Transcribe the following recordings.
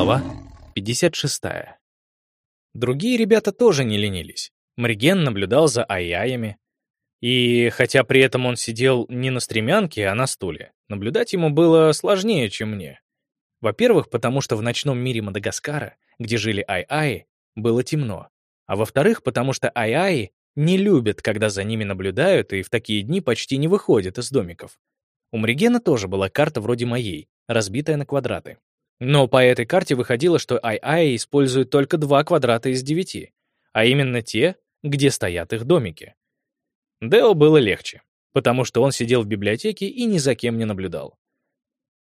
Глава 56. Другие ребята тоже не ленились. Мриген наблюдал за аяями. И хотя при этом он сидел не на стремянке, а на стуле, наблюдать ему было сложнее, чем мне. Во-первых, потому что в ночном мире Мадагаскара, где жили ай-аи, было темно. А во-вторых, потому что ай-аи не любят, когда за ними наблюдают, и в такие дни почти не выходят из домиков. У Мригена тоже была карта вроде моей, разбитая на квадраты. Но по этой карте выходило, что Ай-Ай использует только два квадрата из девяти, а именно те, где стоят их домики. Део было легче, потому что он сидел в библиотеке и ни за кем не наблюдал.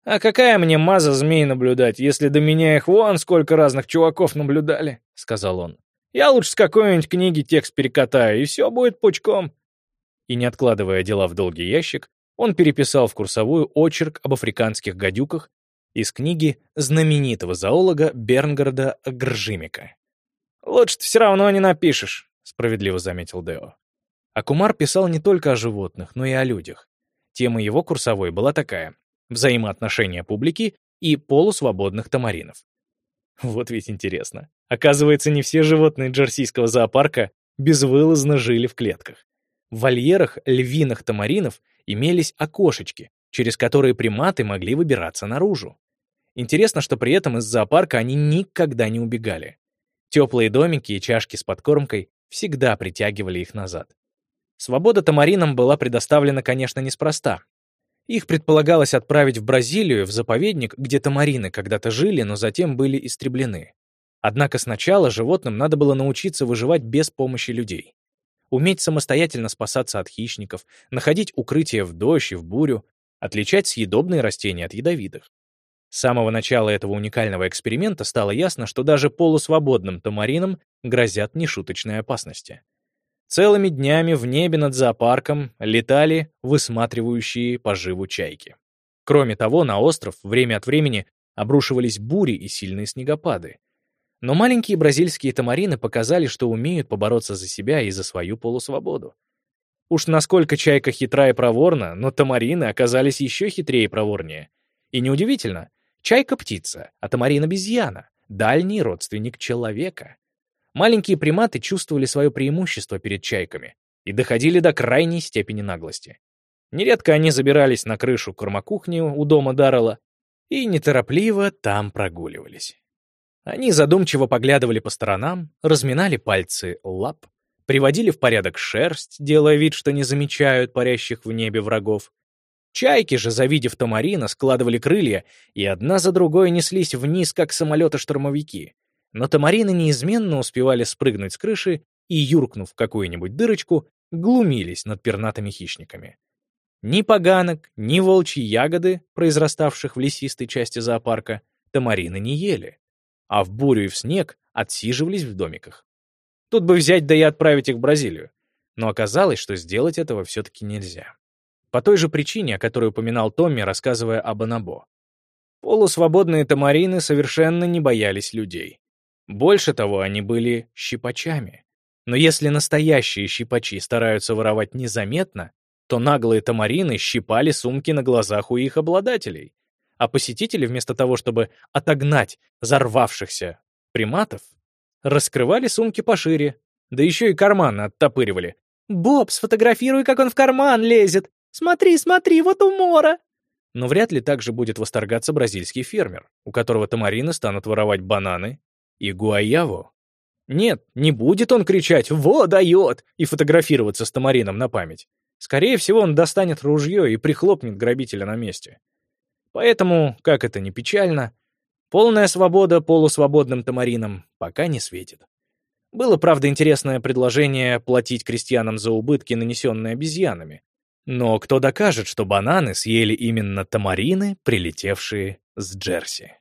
«А какая мне маза змей наблюдать, если до меня их вон сколько разных чуваков наблюдали?» — сказал он. «Я лучше с какой-нибудь книги текст перекатаю, и все будет пучком». И не откладывая дела в долгий ящик, он переписал в курсовую очерк об африканских гадюках из книги знаменитого зоолога Бернгарда Гржимика. «Лучше ты все равно не напишешь», — справедливо заметил Део. Акумар писал не только о животных, но и о людях. Тема его курсовой была такая — взаимоотношения публики и полусвободных тамаринов. Вот ведь интересно. Оказывается, не все животные джерсийского зоопарка безвылазно жили в клетках. В вольерах львиных тамаринов имелись окошечки, через которые приматы могли выбираться наружу. Интересно, что при этом из зоопарка они никогда не убегали. Теплые домики и чашки с подкормкой всегда притягивали их назад. Свобода тамаринам была предоставлена, конечно, неспроста. Их предполагалось отправить в Бразилию, в заповедник, где тамарины когда-то жили, но затем были истреблены. Однако сначала животным надо было научиться выживать без помощи людей. Уметь самостоятельно спасаться от хищников, находить укрытие в дождь и в бурю, отличать съедобные растения от ядовитых. С самого начала этого уникального эксперимента стало ясно, что даже полусвободным тамаринам грозят нешуточные опасности. Целыми днями в небе над зоопарком летали высматривающие поживу чайки. Кроме того, на остров время от времени обрушивались бури и сильные снегопады. Но маленькие бразильские тамарины показали, что умеют побороться за себя и за свою полусвободу. Уж насколько чайка хитра и проворна, но тамарины оказались еще хитрее и проворнее. И неудивительно, Чайка — птица, а тамарин — обезьяна, дальний родственник человека. Маленькие приматы чувствовали свое преимущество перед чайками и доходили до крайней степени наглости. Нередко они забирались на крышу кормокухни у дома Даррелла и неторопливо там прогуливались. Они задумчиво поглядывали по сторонам, разминали пальцы лап, приводили в порядок шерсть, делая вид, что не замечают парящих в небе врагов, Чайки же, завидев Тамарина, складывали крылья и одна за другой неслись вниз, как самолеты-штурмовики. Но Тамарины неизменно успевали спрыгнуть с крыши и, юркнув в какую-нибудь дырочку, глумились над пернатыми хищниками. Ни поганок, ни волчьи ягоды, произраставших в лесистой части зоопарка, Тамарины не ели, а в бурю и в снег отсиживались в домиках. Тут бы взять да и отправить их в Бразилию. Но оказалось, что сделать этого все-таки нельзя. По той же причине, о которой упоминал Томми, рассказывая об Анабо. Полусвободные тамарины совершенно не боялись людей. Больше того, они были щипачами. Но если настоящие щипачи стараются воровать незаметно, то наглые тамарины щипали сумки на глазах у их обладателей. А посетители, вместо того, чтобы отогнать зарвавшихся приматов, раскрывали сумки пошире, да еще и карманы оттопыривали. «Боб, сфотографируй, как он в карман лезет! Смотри, смотри, вот умора!» Но вряд ли так же будет восторгаться бразильский фермер, у которого тамарины станут воровать бананы и гуаяву. Нет, не будет он кричать «Во, дает!» и фотографироваться с тамарином на память. Скорее всего, он достанет ружье и прихлопнет грабителя на месте. Поэтому, как это ни печально, полная свобода полусвободным тамаринам пока не светит. Было, правда, интересное предложение платить крестьянам за убытки, нанесенные обезьянами, но кто докажет, что бананы съели именно тамарины, прилетевшие с Джерси?